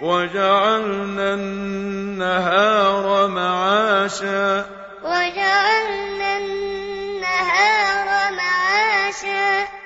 وَجَعَلْنَا النَّهَارَ مَعَاشًا. وَجَعَلْنَا النَّهَارَ